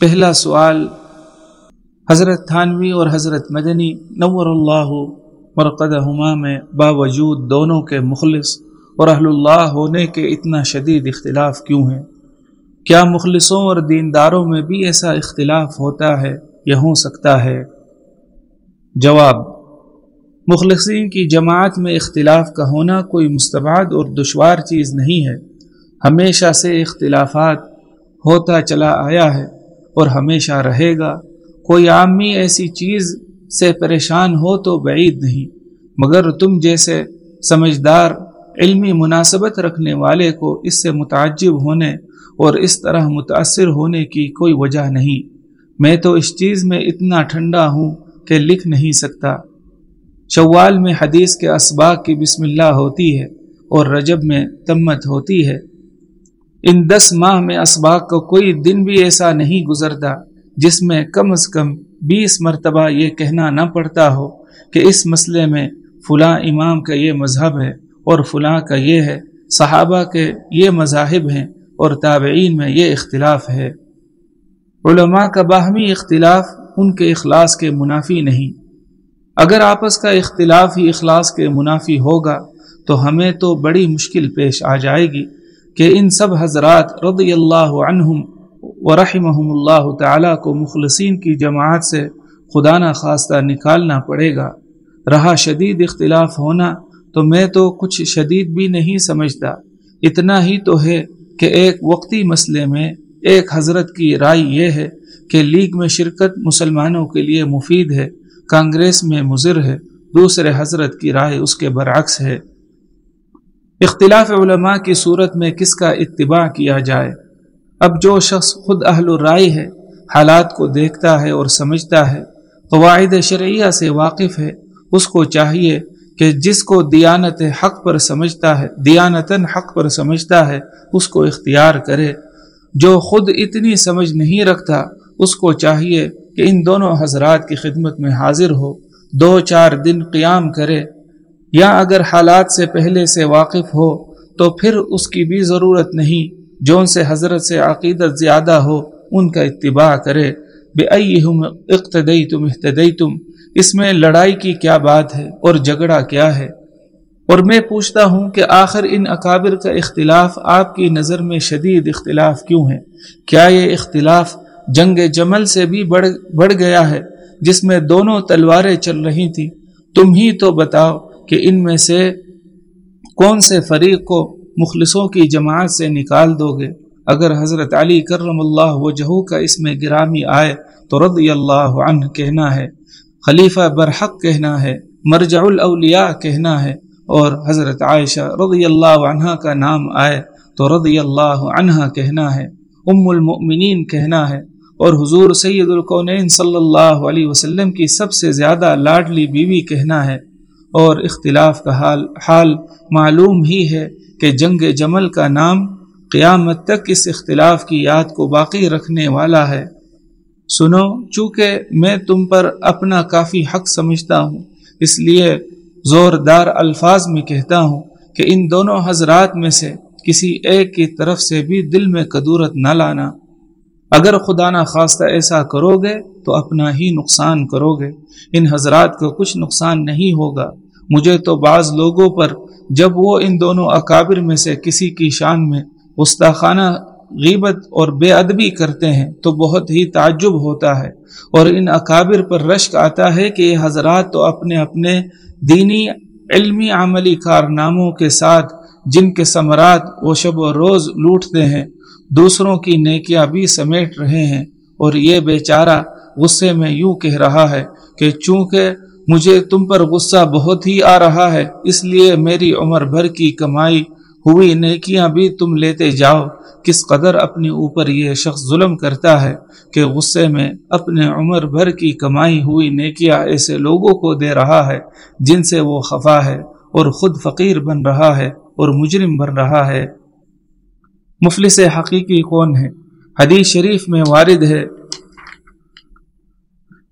پہلا سوال، حضرت تھانوی اور حضرت مدنی نور اللہ مرقد ہما میں باوجود دونوں کے مخلص اور اہل اللہ ہونے کے اتنا شدید اختلاف کیوں ہے کیا مخلصوں اور دینداروں میں بھی ایسا اختلاف ہوتا ہے یا ہو سکتا ہے؟ جواب، مخلصین کی جماعت میں اختلاف کا ہونا کوئی مستباد اور دشوار چیز نہیں ہے۔ ہمیشہ سے اختلافات ہوتا چلا آیا ہے۔ اور ہمیشہ رہے گا۔ کوئی عامی ایسی چیز سے پریشان ہو تو بعید نہیں، مگر تم جیسے سمجھدار علمی مناسبت رکھنے والے کو اس سے متعجب ہونے اور اس طرح متاثر ہونے کی کوئی وجہ نہیں۔ میں تو اس چیز میں اتنا ٹھنڈا ہوں کہ لکھ نہیں سکتا۔ شوال میں حدیث کے اسباق کی بسم اللہ ہوتی ہے اور رجب میں تمت ہوتی ہے۔ ان دس ماہ میں اسباق کا کوئی دن بھی ایسا نہیں گزرتا جس میں کم از کم بیس مرتبہ یہ کہنا نہ پڑتا ہو کہ اس مسئلے میں فلاں امام کا یہ مذہب ہے اور فلاں کا یہ ہے۔ صحابہ کے یہ مذاہب ہیں اور تابعین میں یہ اختلاف ہے۔ علماء کا باہمی اختلاف ان کے اخلاص کے منافی نہیں۔ اگر آپس کا اختلاف ہی اخلاص کے منافی ہوگا تو ہمیں تو بڑی مشکل پیش آ جائے گی۔ کہ ان سب حضرات رضی اللہ عنہم ورحمہم اللہ تعالیٰ کو مخلصین کی جماعت سے خدا نہ خواستہ نکالنا پڑے گا۔ رہا شدید اختلاف ہونا تو میں تو کچھ شدید بھی نہیں سمجھتا۔ اتنا ہی تو ہے کہ ایک وقتی مسئلے میں ایک حضرت کی رائے یہ ہے کہ لیگ میں شرکت مسلمانوں کے لیے مفید ہے، کانگریس میں مضر ہے، دوسرے حضرت کی رائے اس کے برعکس ہے۔ اختلاف علماء کی صورت میں کس کا اتباع کیا جائے؟ اب جو شخص خود اہل الرائے ہے، حالات کو دیکھتا ہے اور سمجھتا ہے، قواعد شرعیہ سے واقف ہے، اس کو چاہیے کہ جس کو دیانت حق پر سمجھتا ہے، دیانتاً حق پر سمجھتا ہے، اس کو اختیار کرے۔ جو خود اتنی سمجھ نہیں رکھتا، اس کو چاہیے کہ ان دونوں حضرات کی خدمت میں حاضر ہو۔ دو چار دن قیام کرے۔ یا اگر حالات سے پہلے سے واقف ہو، تو پھر اس کی بھی ضرورت نہیں۔ جو ان سے حضرت سے عقیدت زیادہ ہو، ان کا اتباع کرے۔ بے اقتدئی تم احتدئی تم اس میں لڑائی کی کیا بات ہے اور جھگڑا کیا ہے؟ اور میں پوچھتا ہوں کہ آخر ان اکابر کا اختلاف آپ کی نظر میں شدید اختلاف کیوں ہے؟ کیا یہ اختلاف جنگ جمل سے بھی بڑھ بڑھ گیا ہے، جس میں دونوں تلواریں چل رہی تھیں؟ تم ہی تو بتاؤ۔ کہ ان میں سے کون سے فریق کو مخلصوں کی جماعت سے نکال دو گے؟ اگر حضرت علی کرم اللہ وجہ کا اس میں گرامی آئے تو رضی اللہ عنہ کہنا ہے، خلیفہ برحق کہنا ہے، مرجع الاولیاء کہنا ہے اور حضرت عائشہ رضی اللہ عنہ کا نام آئے تو رضی اللہ عنہ کہنا ہے، ام المؤمنین کہنا ہے اور حضور سید القونین صلی اللہ علیہ وسلم کی سب سے زیادہ لاڈلی بیوی کہنا ہے۔ اور اختلاف کا حال حال معلوم ہی ہے کہ جنگ جمل کا نام قیامت تک اس اختلاف کی یاد کو باقی رکھنے والا ہے۔ سنو، چونکہ میں تم پر اپنا کافی حق سمجھتا ہوں، اس لیے زوردار الفاظ میں کہتا ہوں کہ ان دونوں حضرات میں سے کسی ایک کی طرف سے بھی دل میں قدورت نہ لانا۔ اگر خدا نہ خواستہ ایسا کرو گے تو اپنا ہی نقصان کرو گے ان حضرات کو کچھ نقصان نہیں ہوگا۔ مجھے تو بعض لوگوں پر جب وہ ان دونوں اکابر میں سے کسی کی شان میں گستاخانہ غیبت اور بے ادبی کرتے ہیں تو بہت ہی تعجب ہوتا ہے۔ اور ان اکابر پر رشک آتا ہے کہ یہ حضرات تو اپنے اپنے دینی علمی عملی کارناموں کے ساتھ جن کے ثمرات وہ شب و روز لوٹتے ہیں۔ دوسروں کی نیکیاں بھی سمیٹ رہے ہیں اور یہ بیچارہ غصے میں یوں کہہ رہا ہے کہ چونکہ مجھے تم پر غصہ بہت ہی آ رہا ہے، اس لیے میری عمر بھر کی کمائی، ہوئی نیکیاں بھی تم لیتے جاؤ۔ کس قدر اپنے اوپر یہ شخص ظلم کرتا ہے کہ غصے میں اپنے عمر بھر کی کمائی، ہوئی نیکیاں ایسے لوگوں کو دے رہا ہے جن سے وہ خفا ہے اور خود فقیر بن رہا ہے اور مجرم بن رہا ہے۔ مفلس حقیقی کون ہے؟ حدیث شریف میں وارد ہے۔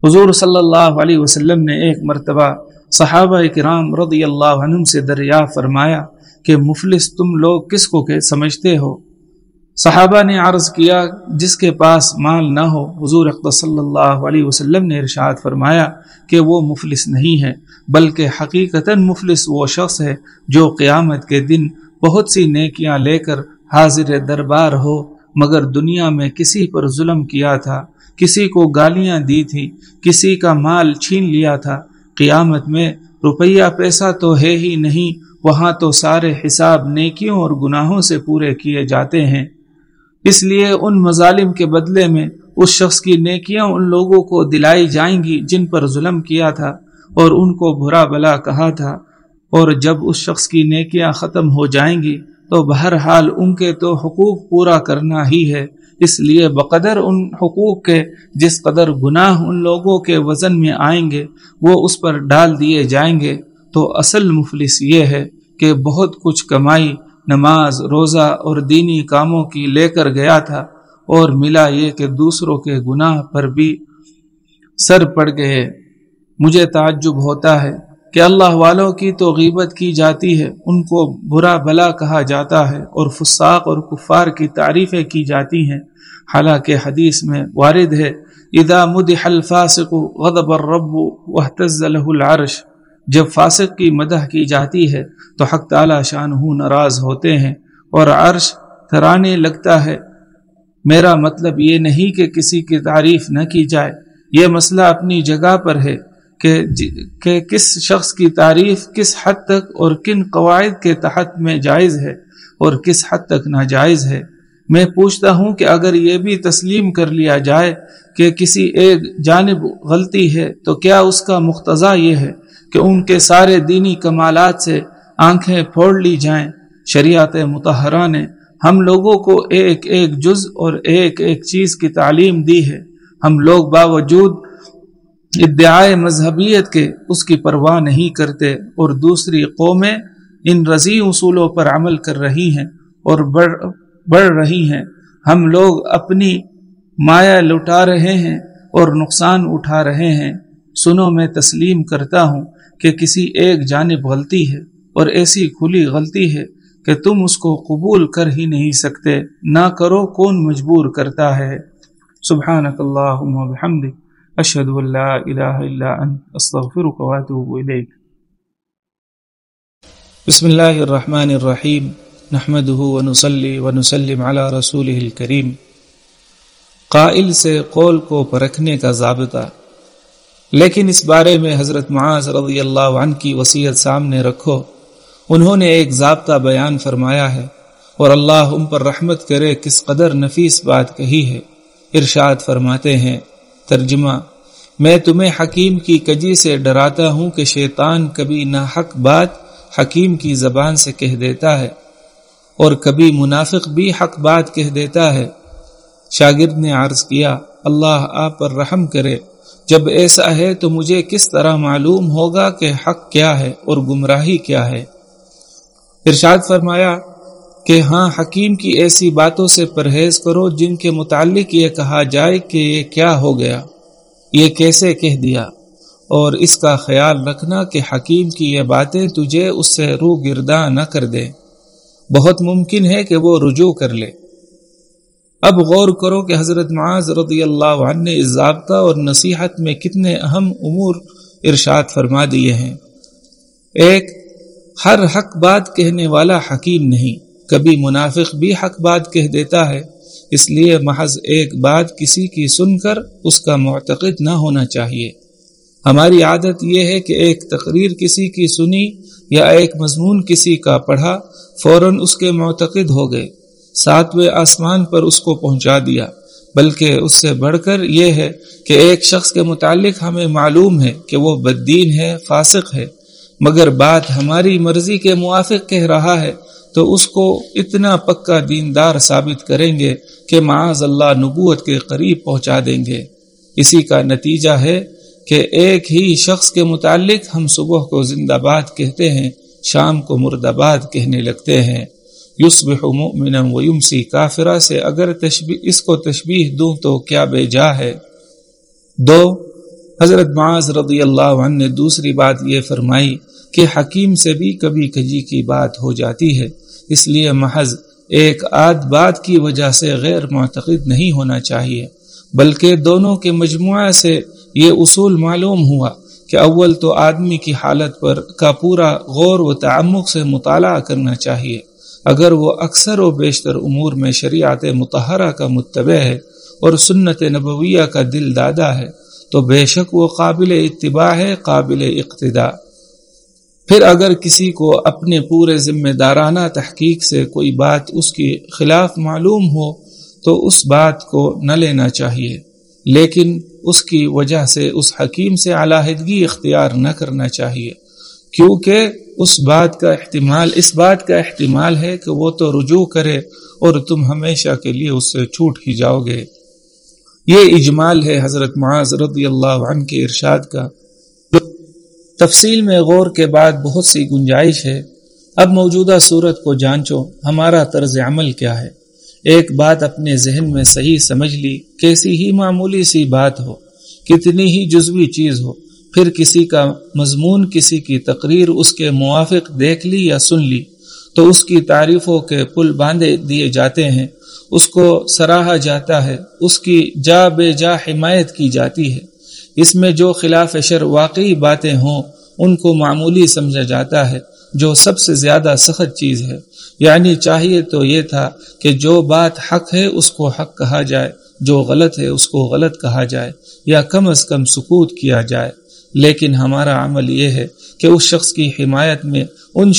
حضور صلی اللہ علیہ وسلم نے ایک مرتبہ صحابہ کرام رضی اللہ عنہ سے دریا فرمایا کہ مفلس تم لوگ کس کو کہ سمجھتے ہو؟ صحابہ نے عرض کیا، جس کے پاس مال نہ ہو، حضور صلی اللہ علیہ وسلم نے ارشاد فرمایا کہ وہ مفلس نہیں ہے، بلکہ حقیقتا مفلس وہ شخص ہے جو قیامت کے دن بہت سی نیکیاں لے کر حاضر دربار ہو، مگر دنیا میں کسی پر ظلم کیا تھا، کسی کو گالیاں دی تھی، کسی کا مال چھین لیا تھا۔ قیامت میں روپیہ پیسہ تو ہے ہی نہیں، وہاں تو سارے حساب نیکیوں اور گناہوں سے پورے کیے جاتے ہیں۔ اس لیے ان مظالم کے بدلے میں اس شخص کی نیکیاں ان لوگوں کو دلائی جائیں گی جن پر ظلم کیا تھا اور ان کو برا بلا کہا تھا۔ اور جب اس شخص کی نیکیاں ختم ہو جائیں گی تو بہرحال ان کے تو حقوق پورا کرنا ہی ہے۔ اس لیے بقدر ان حقوق کے جس قدر گناہ ان لوگوں کے وزن میں آئیں گے، وہ اس پر ڈال دیے جائیں گے۔ تو اصل مفلس یہ ہے کہ بہت کچھ کمائی، نماز، روزہ اور دینی کاموں کی لے کر گیا تھا اور ملا یہ کہ دوسروں کے گناہ پر بھی سر پڑ گئے۔ مجھے تعجب ہوتا ہے کہ اللہ والوں کی تو غیبت کی جاتی ہے، ان کو برا بلا کہا جاتا ہے اور فساق اور کفار کی تعریفیں کی جاتی ہیں۔ حالانکہ حدیث میں وارد ہے ادا مدح الفاسق غضب الرب واہتز له العرش جب فاسق کی مدح کی جاتی ہے، تو حق تعالی شان ہوں ناراض ہوتے ہیں اور عرش تھرانے لگتا ہے۔ میرا مطلب یہ نہیں کہ کسی کی تعریف نہ کی جائے، یہ مسئلہ اپنی جگہ پر ہے۔ کہ جی، کہ کس شخص کی تعریف کس حد تک اور کن قواعد کے تحت میں جائز ہے اور کس حد تک ناجائز ہے۔ میں پوچھتا ہوں کہ اگر یہ بھی تسلیم کر لیا جائے کہ کسی ایک جانب غلطی ہے تو کیا اس کا مقتضا یہ ہے کہ ان کے سارے دینی کمالات سے آنکھیں پھوڑ لی جائیں؟ شریعت متحرہ نے ہم لوگوں کو ایک ایک جز اور ایک ایک چیز کی تعلیم دی ہے۔ ہم لوگ باوجود ادعائے مذہبیت کے اس کی پرواہ نہیں کرتے اور دوسری قومیں ان رضی اصولوں پر عمل کر رہی ہیں اور بڑھ بڑھ رہی ہیں۔ ہم لوگ اپنی مایا لٹا رہے ہیں اور نقصان اٹھا رہے ہیں۔ سنو، میں تسلیم کرتا ہوں کہ کسی ایک جانب غلطی ہے اور ایسی کھلی غلطی ہے کہ تم اس کو قبول کر ہی نہیں سکتے۔ نہ کرو، کون مجبور کرتا ہے؟ سبحانک اللہم و بحمدک۔ اشهد ان لا اله الا انت استغفرك واتوب اليك بسم الله الرحمن الرحيم. نحمده ونصلي ونسلم على رسوله الكريم. قائل سے قول کو پرکھنے کا ضابطہ. لیکن اس بارے میں حضرت معاذ رضی اللہ عنہ کی وصیت سامنے رکھو. انہوں نے ایک ضابطہ بیان فرمایا ہے اور اللہ ان پر رحمت کرے کس قدر نفیس بات کہی ہے. ارشاد فرماتے ہیں ترجمہ، میں تمہیں حکیم کی کجی سے ڈراتا ہوں کہ شیطان کبھی نہ حق بات حکیم کی زبان سے کہہ دیتا ہے اور کبھی منافق بھی حق بات کہہ دیتا ہے۔ شاگرد نے عرض کیا، اللہ آپ پر رحم کرے، جب ایسا ہے تو مجھے کس طرح معلوم ہوگا کہ حق کیا ہے اور گمراہی کیا ہے؟ ارشاد فرمایا کہ ہاں حکیم کی ایسی باتوں سے پرہیز کرو جن کے متعلق یہ کہا جائے کہ یہ کیا ہو گیا۔ یہ کیسے کہہ دیا؟ اور اس کا خیال رکھنا کہ حکیم کی یہ باتیں تجھے اس سے رو گردا نہ کر دے۔ بہت ممکن ہے کہ وہ رجوع کر لے۔ اب غور کرو کہ حضرت معاذ رضی اللہ عنہ نے اس ضابطہ اور نصیحت میں کتنے اہم امور ارشاد فرما دیے ہیں۔ ایک، ہر حق بات کہنے والا حکیم نہیں۔ کبھی منافق بھی حق بات کہہ دیتا ہے، اس لیے محض ایک بات کسی کی سن کر اس کا معتقد نہ ہونا چاہیے۔ ہماری عادت یہ ہے کہ ایک تقریر کسی کی سنی یا ایک مضمون کسی کا پڑھا، فوراً اس کے معتقد ہو گئے۔ ساتویں آسمان پر اس کو پہنچا دیا۔ بلکہ اس سے بڑھ کر یہ ہے کہ ایک شخص کے متعلق ہمیں معلوم ہے کہ وہ بددین ہے، فاسق ہے۔ مگر بات ہماری مرضی کے موافق کہہ رہا ہے۔ تو اس کو اتنا پکا دیندار ثابت کریں گے کہ معاذ اللہ نبوت کے قریب پہنچا دیں گے۔ اسی کا نتیجہ ہے کہ ایک ہی شخص کے متعلق ہم صبح کو زندہ باد کہتے ہیں، شام کو مرد آباد کہنے لگتے ہیں۔ یوسب و یمسی کافرہ سے اگر تشبیح اس کو تشبیح دوں تو کیا بے جا ہے۔ دو، حضرت معاذ رضی اللہ عنہ نے دوسری بات یہ فرمائی کہ حکیم سے بھی کبھی کجی کی بات ہو جاتی ہے۔ اس لیے محض ایک آدھ بات کی وجہ سے غیر معتقد نہیں ہونا چاہیے، بلکہ دونوں کے مجموعہ سے یہ اصول معلوم ہوا کہ اول تو آدمی کی حالت پر کا پورا غور و تعمق سے مطالعہ کرنا چاہیے۔ اگر وہ اکثر و بیشتر امور میں شریعت متحرہ کا متبع ہے اور سنت نبویہ کا دل دادا ہے، تو بے شک وہ قابل اتباع ہے، قابل اقتداء۔ پھر اگر کسی کو اپنے پورے ذمہ دارانہ تحقیق سے کوئی بات اس کے خلاف معلوم ہو، تو اس بات کو نہ لینا چاہیے۔ لیکن اس کی وجہ سے، اس حکیم سے علیحدگی اختیار نہ کرنا چاہیے۔ کیونکہ اس بات کا احتمال، اس بات کا احتمال ہے کہ وہ تو رجوع کرے اور تم ہمیشہ کے لیے اس سے چھوٹ ہی جاؤ گے۔ یہ اجمال ہے حضرت معاذ رضی اللہ عنہ کے ارشاد کا۔ تفصیل میں غور کے بعد بہت سی گنجائش ہے۔ اب موجودہ صورت کو جانچو، ہمارا طرز عمل کیا ہے؟ ایک بات اپنے ذہن میں صحیح سمجھ لی، کیسی ہی معمولی سی بات ہو، کتنی ہی جزوی چیز ہو، پھر کسی کا مضمون، کسی کی تقریر اس کے موافق دیکھ لی یا سن لی۔ تو اس کی تعریفوں کے پل باندھے دیے جاتے ہیں، اس کو سراہا جاتا ہے، اس کی جا بے جا حمایت کی جاتی ہے۔ اس میں جو خلاف شر واقعی باتیں ہوں، ان کو معمولی سمجھا جاتا ہے، جو سب سے زیادہ سخت چیز ہے۔ یعنی چاہیے تو یہ تھا کہ جو بات حق ہے، اس کو حق کہا جائے، جو غلط ہے، اس کو غلط کہا جائے، یا کم از کم سکوت کیا جائے۔ لیکن ہمارا عمل یہ ہے کہ اس شخص کی حمایت میں ان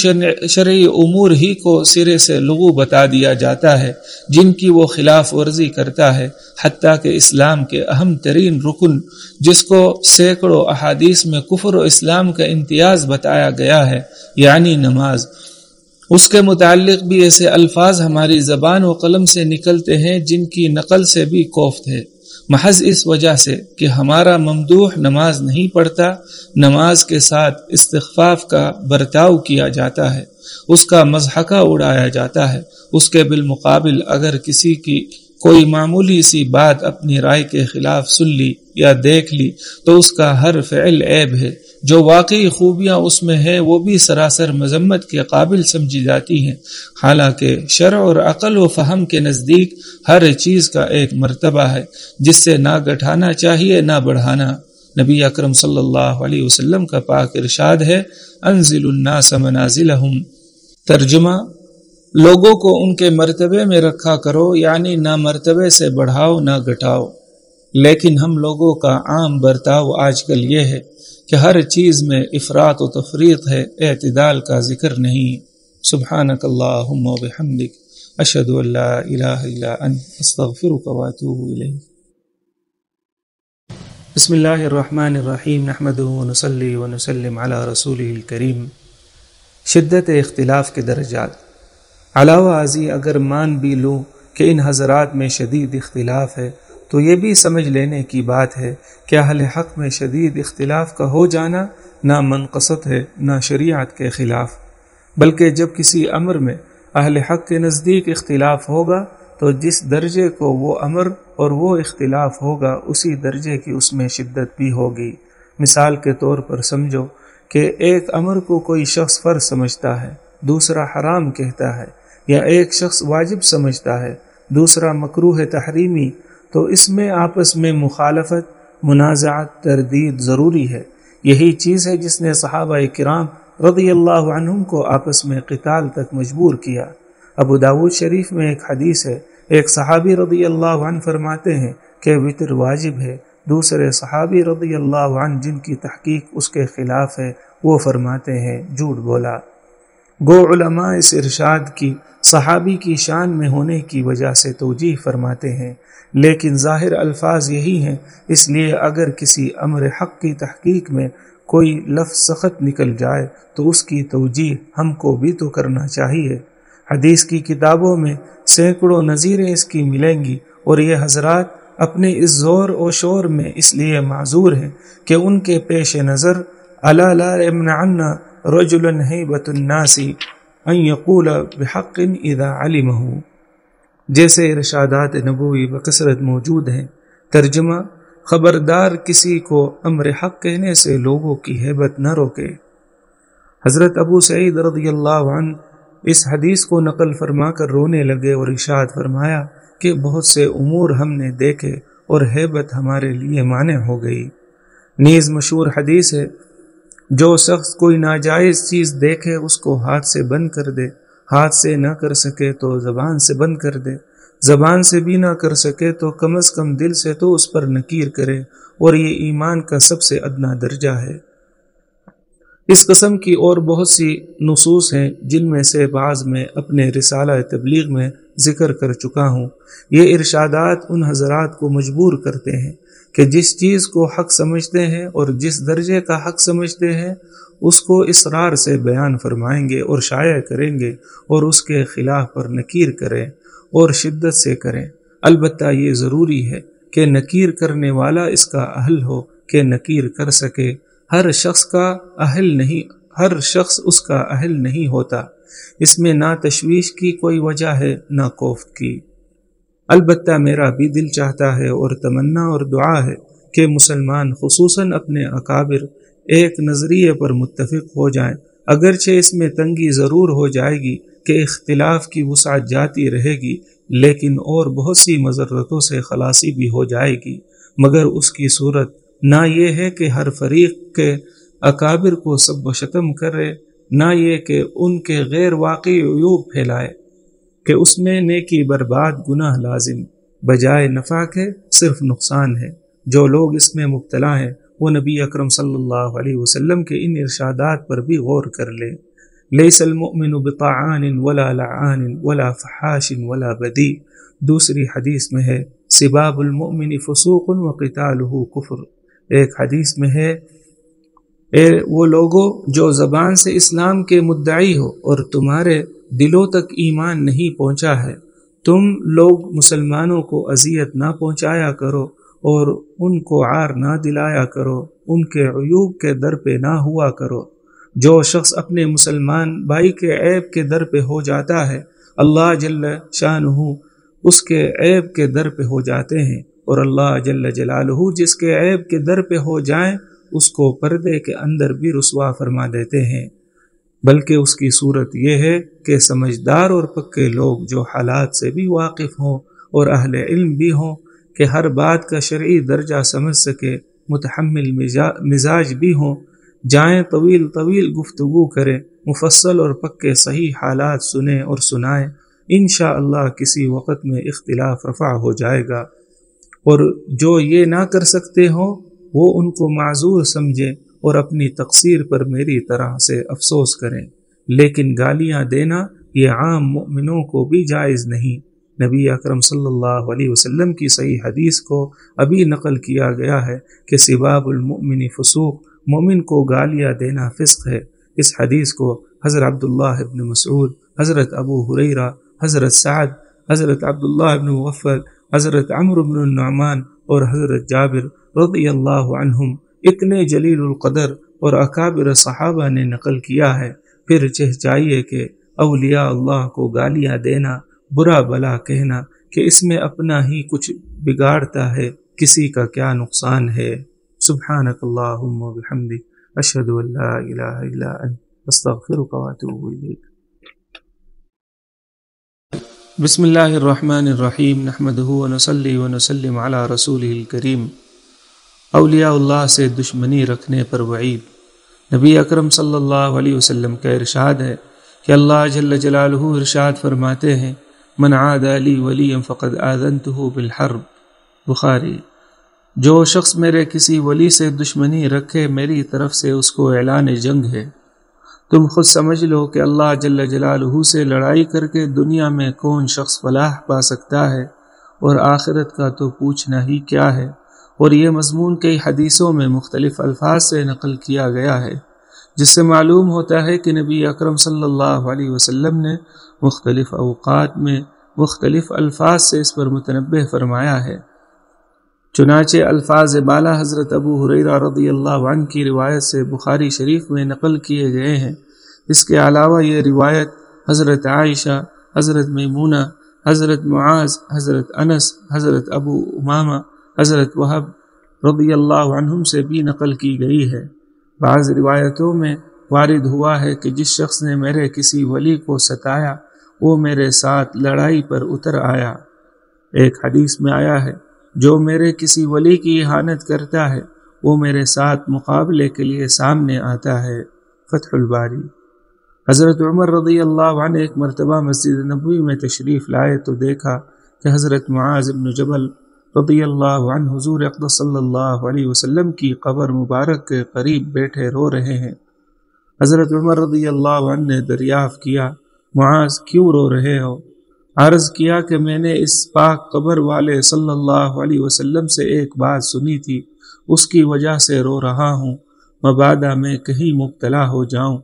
شرعی امور ہی کو سرے سے لغو بتا دیا جاتا ہے، جن کی وہ خلاف ورزی کرتا ہے، حتیٰ کہ اسلام کے اہم ترین رکن، جس کو سینکڑوں احادیث میں کفر و اسلام کا امتیاز بتایا گیا ہے یعنی نماز۔ اس کے متعلق بھی ایسے الفاظ ہماری زبان و قلم سے نکلتے ہیں جن کی نقل سے بھی کوفت ہے۔ محض اس وجہ سے کہ ہمارا ممدوح نماز نہیں پڑھتا، نماز کے ساتھ استخفاف کا برتاؤ کیا جاتا ہے، اس کا مضحکہ اڑایا جاتا ہے۔ اس کے بالمقابل اگر کسی کی کوئی معمولی سی بات اپنی رائے کے خلاف سن لی یا دیکھ لی تو اس کا ہر فعل عیب ہے۔ جو واقعی خوبیاں اس میں ہیں، وہ بھی سراسر مذمت کے قابل سمجھی جاتی ہیں۔ حالانکہ شرع اور عقل و فہم کے نزدیک ہر چیز کا ایک مرتبہ ہے، جس سے نہ گٹھانا چاہیے، نہ بڑھانا۔ نبی اکرم صلی اللہ علیہ وسلم کا پاک ارشاد ہے، انزل الناس منازلہم۔ ترجمہ، لوگوں کو ان کے مرتبے میں رکھا کرو یعنی نہ مرتبے سے بڑھاؤ، نہ گٹاؤ لیکن ہم لوگوں کا عام برتاؤ آج کل یہ ہے کہ ہر چیز میں افراد و تفریق ہے، اعتدال کا ذکر نہیں۔ سبحانک اللہم و بحمدک اشہد اللہ الہ الا انت، استغفرک و اتوب الیک۔ بسم اللہ الرحمن الرحیم نحمد و نصلی و نسلم علی رسوله الكریم شدت اختلاف کے درجات۔ علاوہ ازی اگر مان بھی لوں کہ ان حضرات میں شدید اختلاف ہے تو یہ بھی سمجھ لینے کی بات ہے کہ اہل حق میں شدید اختلاف کا ہو جانا نہ منقصد ہے، نہ شریعت کے خلاف۔ بلکہ جب کسی امر میں اہل حق کے نزدیک اختلاف ہوگا، تو جس درجے کو وہ امر اور وہ اختلاف ہوگا، اسی درجے کی اس میں شدت بھی ہوگی۔ مثال کے طور پر سمجھو کہ ایک امر کو کوئی شخص فرض سمجھتا ہے، دوسرا حرام کہتا ہے، یا ایک شخص واجب سمجھتا ہے، دوسرا مکروح تحریمی تو اس میں آپس میں مخالفت منازعات تردید ضروری ہے۔ یہی چیز ہے جس نے صحابہ کرام رضی اللہ عنہم کو آپس میں قتال تک مجبور کیا۔ ابو داود شریف میں ایک حدیث ہے، ایک صحابی رضی اللہ عنہ فرماتے ہیں کہ وطر واجب ہے۔ دوسرے صحابی رضی اللہ عنہ جن کی تحقیق اس کے خلاف ہے، وہ فرماتے ہیں، جھوٹ بولا۔ گو علماء اس ارشاد کی، صحابی کی شان میں ہونے کی وجہ سے توجیح فرماتے ہیں۔ لیکن ظاہر الفاظ یہی ہیں، اس لیے اگر کسی امر حق کی تحقیق میں کوئی لفظ سخت نکل جائے تو اس کی توجیح ہم کو بھی تو کرنا چاہیے۔ حدیث کی کتابوں میں سینکڑوں نظیریں اس کی ملیں گی اور یہ حضرات اپنے اس زور و شور میں اس لیے معذور ہیں کہ ان کے پیش نظر اللہ رجل بت الناسی یقول بحق اذا علمہ جیسے ارشادات نبوی بکثرت موجود ہیں، ترجمہ، خبردار کسی کو امر حق کہنے سے لوگوں کی حیبت نہ روکے۔ حضرت ابو سعید رضی اللہ عنہ اس حدیث کو نقل فرما کر رونے لگے اور اشاد فرمایا کہ بہت سے امور ہم نے دیکھے اور حیبت ہمارے لیے معنی ہو گئی۔ نیز مشہور حدیث ہے جو شخص کوئی ناجائز چیز دیکھے، اس کو ہاتھ سے بند کر دے۔ ہاتھ سے نہ کر سکے تو زبان سے بند کر دے۔ زبان سے بھی نہ کر سکے تو کم از کم دل سے تو اس پر نکیر کرے۔ اور یہ ایمان کا سب سے ادنا درجہ ہے۔ اس قسم کی اور بہت سی نصوص ہیں جن میں سے بعض میں اپنے رسالہ تبلیغ میں ذکر کر چکا ہوں۔ یہ ارشادات ان حضرات کو مجبور کرتے ہیں۔ کہ جس چیز کو حق سمجھتے ہیں اور جس درجے کا حق سمجھتے ہیں، اس کو اسرار سے بیان فرمائیں گے اور شائع کریں گے اور اس کے خلاف پر نکیر کریں اور شدت سے کریں۔ البتہ یہ ضروری ہے کہ نکیر کرنے والا اس کا اہل ہو، کہ نکیر کر سکے۔ ہر شخص کا اہل نہیں، ہر شخص اس کا اہل نہیں ہوتا۔ اس میں نہ تشویش کی کوئی وجہ ہے، نہ کوفت کی۔ البتہ میرا بھی دل چاہتا ہے اور تمنا اور دعا ہے کہ مسلمان خصوصاً اپنے اکابر ایک نظریے پر متفق ہو جائیں۔ اگرچہ اس میں تنگی ضرور ہو جائے گی کہ اختلاف کی وسعت جاتی رہے گی، لیکن اور بہت سی مذرتوں سے خلاصی بھی ہو جائے گی۔ مگر اس کی صورت نہ یہ ہے کہ ہر فریق کے اکابر کو سب و شتم کرے، نہ یہ کہ ان کے غیر واقعی عیوب پھیلائے۔ کہ اس میں نیکی برباد گناہ لازم، بجائے نفع کے صرف نقصان ہے۔ جو لوگ اس میں مبتلا ہیں، وہ نبی اکرم صلی اللہ علیہ وسلم کے ان ارشادات پر بھی غور کر لے لیس المؤمن بطعان ولا لعان ولا فحاش ولا بدی۔ دوسری حدیث میں ہے، سباب المؤمن فسوق وقتاله کفر۔ ایک حدیث میں ہے، اے وہ لوگوں جو زبان سے اسلام کے مدعی ہو اور تمہارے دلوں تک ایمان نہیں پہنچا ہے۔ تم لوگ مسلمانوں کو اذیت نہ پہنچایا کرو اور ان کو عار نہ دلایا کرو، ان کے عیوب کے در پہ نہ ہوا کرو۔ جو شخص اپنے مسلمان بھائی کے عیب کے در پہ ہو جاتا ہے، اللہ جل شان اس کے عیب کے در پہ ہو جاتے ہیں۔ اور اللہ جل جلال جس کے عیب کے در پہ ہو جائیں، اس کو پردے کے اندر بھی رسوا فرما دیتے ہیں۔ بلکہ اس کی صورت یہ ہے کہ سمجھدار اور پکے لوگ جو حالات سے بھی واقف ہوں اور اہل علم بھی ہوں کہ ہر بات کا شرعی درجہ سمجھ سکے، متحمل مزاج بھی ہوں، جائیں طویل طویل گفتگو کریں، مفصل اور پکے صحیح حالات سنیں اور سنائیں، انشاءاللہ اللہ کسی وقت میں اختلاف رفع ہو جائے گا۔ اور جو یہ نہ کر سکتے ہوں، وہ ان کو معذور سمجھیں۔ اور اپنی تقصیر پر میری طرح سے افسوس کریں۔ لیکن گالیاں دینا یہ عام مؤمنوں کو بھی جائز نہیں۔ نبی اکرم صلی اللہ علیہ وسلم کی صحیح حدیث کو ابھی نقل کیا گیا ہے کہ سباب المؤمن فسوق مومن کو گالیاں دینا فسق ہے۔ اس حدیث کو حضرت عبداللہ ابن مسعود، حضرت ابو حریرہ حضرت سعد، حضرت عبداللہ ابن وفر حضرت عمر بن النعمان اور حضرت جابر رضی اللہ عنہم اتنے جلیل القدر اور اکابر صحابہ نے نقل کیا ہے، پھر چاہیے کہ اولیاء اللہ کو گالیاں دینا، برا بلا کہنا کہ اس میں اپنا ہی کچھ بگاڑتا ہے، کسی کا کیا نقصان ہے۔ سبحانک اللہم و بحمدک، اشہد ان لا الہ الا انت، استغفرک و اتوب الیک۔ بسم اللہ الرحمن الرحیم نحمده و نصلی و نسلم علی رسوله الكریم اولیاء اللہ سے دشمنی رکھنے پر وعید۔ نبی اکرم صلی اللہ علیہ وسلم کا ارشاد ہے کہ اللہ جل جلالہ ارشاد فرماتے ہیں، من عاد علی ولی فقد آذنته بالحرب بخاری۔ جو شخص میرے کسی ولی سے دشمنی رکھے، میری طرف سے اس کو اعلان جنگ ہے۔ تم خود سمجھ لو کہ اللہ جل جلالہ سے لڑائی کر کے دنیا میں کون شخص فلاح پا سکتا ہے اور آخرت کا تو پوچھنا ہی کیا ہے۔ اور یہ مضمون کئی حدیثوں میں مختلف الفاظ سے نقل کیا گیا ہے، جس سے معلوم ہوتا ہے کہ نبی اکرم صلی اللہ علیہ وسلم نے مختلف اوقات میں مختلف الفاظ سے اس پر متنبع فرمایا ہے۔ چنانچہ الفاظ بالا حضرت ابو حریرہ رضی اللہ عنہ کی روایت سے بخاری شریف میں نقل کیے گئے ہیں۔ اس کے علاوہ یہ روایت حضرت عائشہ، حضرت میمونہ، حضرت معاذ، حضرت انس، حضرت ابو امامہ حضرت وہب رضی اللہ عنہم سے بھی نقل کی گئی ہے۔ بعض روایتوں میں وارد ہوا ہے کہ جس شخص نے میرے کسی ولی کو ستایا، وہ میرے ساتھ لڑائی پر اتر آیا۔ ایک حدیث میں آیا ہے، جو میرے کسی ولی کی احانت کرتا ہے، وہ میرے ساتھ مقابلے کے لیے سامنے آتا ہے۔ فتح الباری۔ حضرت عمر رضی اللہ عنہ ایک مرتبہ مسجد نبوی میں تشریف لائے تو دیکھا کہ حضرت معاذ بن جبل رضی اللہ عنہ حضور اقدس صلی اللہ علیہ وسلم کی قبر مبارک کے قریب بیٹھے رو رہے ہیں۔ حضرت عمر رضی اللہ عنہ نے دریافت کیا، معاذ، کیوں رو رہے ہو؟ عرض کیا کہ میں نے اس پاک قبر والے صلی اللہ علیہ وسلم سے ایک بات سنی تھی، اس کی وجہ سے رو رہا ہوں۔ مبادہ میں کہیں مبتلا ہو جاؤں۔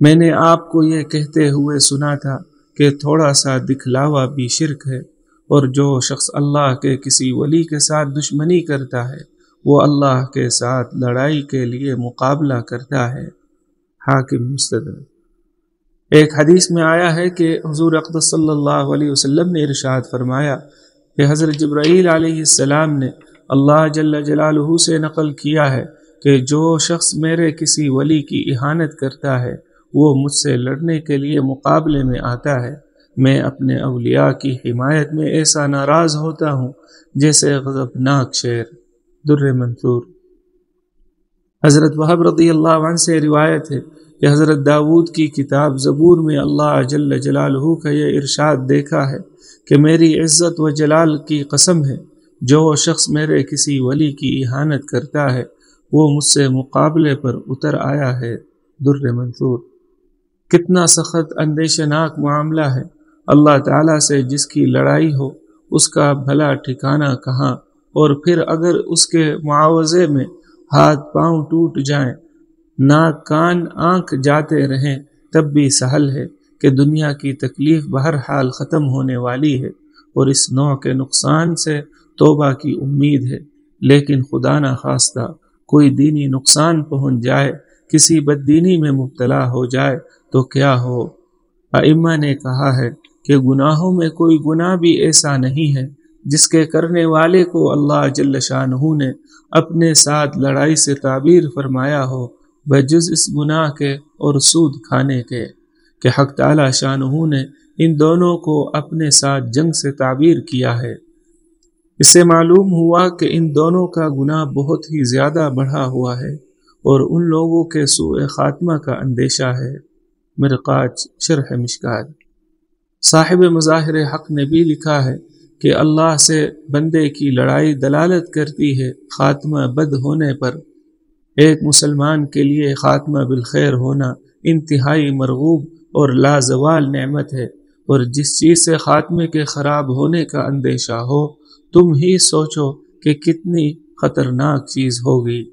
میں نے آپ کو یہ کہتے ہوئے سنا تھا کہ تھوڑا سا دکھلاوا بھی شرک ہے۔ اور جو شخص اللہ کے کسی ولی کے ساتھ دشمنی کرتا ہے، وہ اللہ کے ساتھ لڑائی کے لیے مقابلہ کرتا ہے۔ حاکم مستدر۔ ایک حدیث میں آیا ہے کہ حضور اقدس صلی اللہ علیہ وسلم نے ارشاد فرمایا کہ حضرت جبرائیل علیہ السلام نے اللہ جل جلالہ سے نقل کیا ہے کہ جو شخص میرے کسی ولی کی احانت کرتا ہے، وہ مجھ سے لڑنے کے لیے مقابلے میں آتا ہے۔ میں اپنے اولیاء کی حمایت میں ایسا ناراض ہوتا ہوں جیسے غضبناک شعر در منصور۔ حضرت وحب رضی اللہ عنہ سے روایت ہے کہ حضرت داود کی کتاب زبور میں اللہ جل جلالہ کا یہ ارشاد دیکھا ہے کہ میری عزت و جلال کی قسم ہے، جو شخص میرے کسی ولی کی احانت کرتا ہے، وہ مجھ سے مقابلے پر اتر آیا ہے۔ در منصور۔ کتنا سخت اندیش ناک معاملہ ہے۔ اللہ تعالیٰ سے جس کی لڑائی ہو، اس کا بھلا ٹھکانہ کہاں؟ اور پھر اگر اس کے معاوضے میں ہاتھ پاؤں ٹوٹ جائیں، ناک کان آنکھ جاتے رہیں، تب بھی سہل ہے کہ دنیا کی تکلیف بہر حال ختم ہونے والی ہے۔ اور اس نوع کے نقصان سے توبہ کی امید ہے۔ لیکن خدا نہ خواستہ کوئی دینی نقصان پہنچ جائے، کسی بددینی میں مبتلا ہو جائے، تو کیا ہو؟ ائمہ نے کہا ہے کہ گناہوں میں کوئی گناہ بھی ایسا نہیں ہے جس کے کرنے والے کو اللہ جل شاہ نے اپنے ساتھ لڑائی سے تعبیر فرمایا ہو، بجز اس گناہ کے اور سود کھانے کے، کہ حق تعالی شاہ نے ان دونوں کو اپنے ساتھ جنگ سے تعبیر کیا ہے۔ اس سے معلوم ہوا کہ ان دونوں کا گناہ بہت ہی زیادہ بڑھا ہوا ہے اور ان لوگوں کے سوء خاتمہ کا اندیشہ ہے۔ مرقاج شرح مشکات۔ صاحب مظاہر حق نے بھی لکھا ہے کہ اللہ سے بندے کی لڑائی دلالت کرتی ہے خاتمہ بد ہونے پر۔ ایک مسلمان کے لیے خاتمہ بالخیر ہونا انتہائی مرغوب اور لازوال نعمت ہے اور جس چیز سے خاتمے کے خراب ہونے کا اندیشہ ہو، تم ہی سوچو کہ کتنی خطرناک چیز ہوگی۔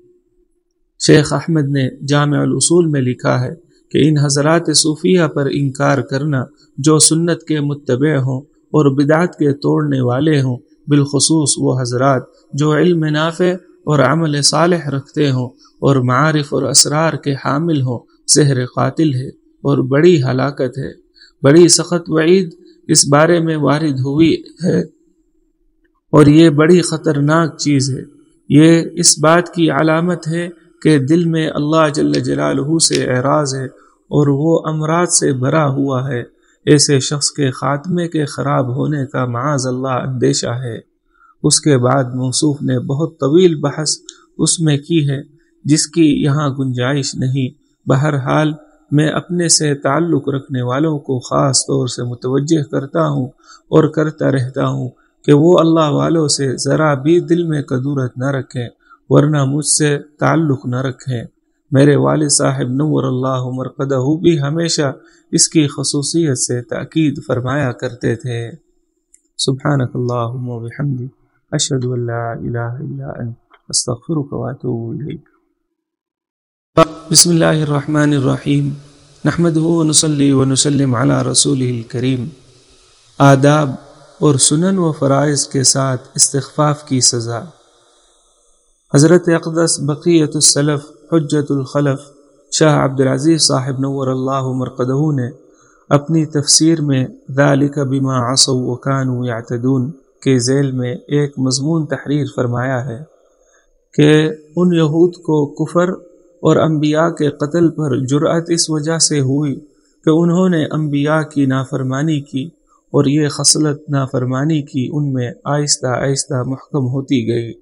شیخ احمد نے جامع الاصول میں لکھا ہے کہ ان حضرات صوفیہ پر انکار کرنا جو سنت کے متبع ہوں اور بدعت کے توڑنے والے ہوں، بالخصوص وہ حضرات جو علم نافع اور عمل صالح رکھتے ہوں اور معارف اور اسرار کے حامل ہوں، زہر قاتل ہے اور بڑی ہلاکت ہے۔ بڑی سخت وعید اس بارے میں وارد ہوئی ہے۔ اور یہ بڑی خطرناک چیز ہے۔ یہ اس بات کی علامت ہے کہ دل میں اللہ جل جلالہ سے اعراض ہے۔ اور وہ امراض سے بھرا ہوا ہے۔ ایسے شخص کے خاتمے کے خراب ہونے کا معاذ اللہ اندیشہ ہے۔ اس کے بعد موصوف نے بہت طویل بحث اس میں کی ہے، جس کی یہاں گنجائش نہیں۔ بہرحال، میں اپنے سے تعلق رکھنے والوں کو خاص طور سے متوجہ کرتا ہوں اور کرتا رہتا ہوں کہ وہ اللہ والوں سے ذرا بھی دل میں قدورت نہ رکھیں، ورنہ مجھ سے تعلق نہ رکھیں۔ میرے والد صاحب نور اللہ مرقدہ بھی ہمیشہ اس کی خصوصیت سے تاکید فرمایا کرتے تھے۔ سبحانک اللہم و بحمدی اشہد ان لا الہ الا انت، استغفرک و اتوب الیک۔ بسم اللہ الرحمن الرحیم نحمده و نصلی و نسلم علی رسوله الكریم آداب اور سنن و فرائض کے ساتھ استغفاف کی سزا۔ حضرت اقدس بقیت السلف حجت الخلف شاہ عبد العزیز صاحب نور اللہ مرقدہ نے اپنی تفسیر میں ذالک بما عصو وکانو یعتدون کے ذیل میں ایک مضمون تحریر فرمایا ہے کہ ان یہود کو کفر اور انبیاء کے قتل پر جرأت اس وجہ سے ہوئی کہ انہوں نے انبیاء کی نافرمانی کی اور یہ خصلت نافرمانی کی ان میں آہستہ آہستہ محکم ہوتی گئی۔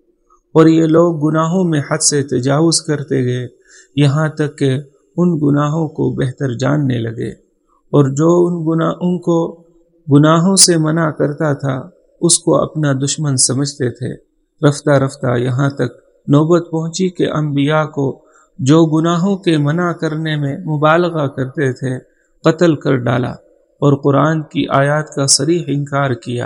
اور یہ لوگ گناہوں میں حد سے تجاوز کرتے گئے۔ یہاں تک کہ ان گناہوں کو بہتر جاننے لگے۔ اور جو ان گناہ ان کو گناہوں سے منع کرتا تھا، اس کو اپنا دشمن سمجھتے تھے۔ رفتہ رفتہ یہاں تک نوبت پہنچی کہ انبیاء کو جو گناہوں کے منع کرنے میں مبالغہ کرتے تھے، قتل کر ڈالا اور قرآن کی آیات کا سریح انکار کیا۔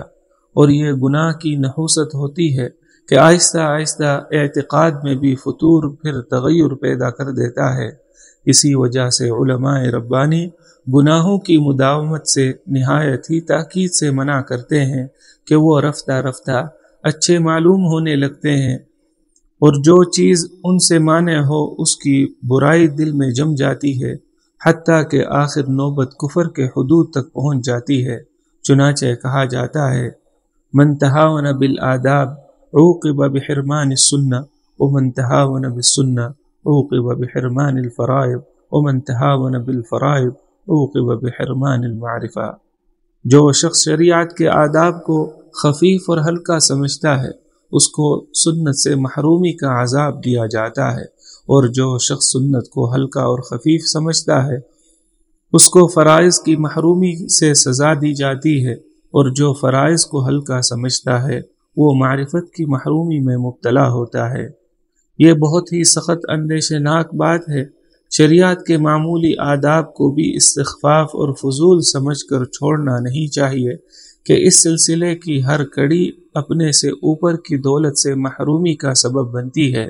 اور یہ گناہ کی نحوست ہوتی ہے کہ آہستہ آہستہ اعتقاد میں بھی فطور پھر تغیر پیدا کر دیتا ہے۔ اسی وجہ سے علماء ربانی گناہوں کی مداومت سے نہایت ہی تاکید سے منع کرتے ہیں کہ وہ رفتہ رفتہ اچھے معلوم ہونے لگتے ہیں اور جو چیز ان سے مانے ہو اس کی برائی دل میں جم جاتی ہے، حتیٰ کہ آخر نوبت کفر کے حدود تک پہنچ جاتی ہے۔ چنانچہ کہا جاتا ہے منتہاون بالآداب عوقب بحرمان السنہ ومن تہاون بالسنہ عوقب بحرمان الفرائض ومن تہاون بالفرائض، عوقب بحرمان المعرفہ جو شخص شریعت کے آداب کو خفیف اور ہلکا سمجھتا ہے، اس کو سنت سے محرومی کا عذاب دیا جاتا ہے۔ اور جو شخص سنت کو ہلکا اور خفیف سمجھتا ہے، اس کو فرائض کی محرومی سے سزا دی جاتی ہے۔ اور جو فرائض کو ہلکا سمجھتا ہے وہ معرفت کی محرومی میں مبتلا ہوتا ہے۔ یہ بہت ہی سخت اندیش ناک بات ہے۔ شریعت کے معمولی آداب کو بھی استخفاف اور فضول سمجھ کر چھوڑنا نہیں چاہیے کہ اس سلسلے کی ہر کڑی اپنے سے اوپر کی دولت سے محرومی کا سبب بنتی ہے۔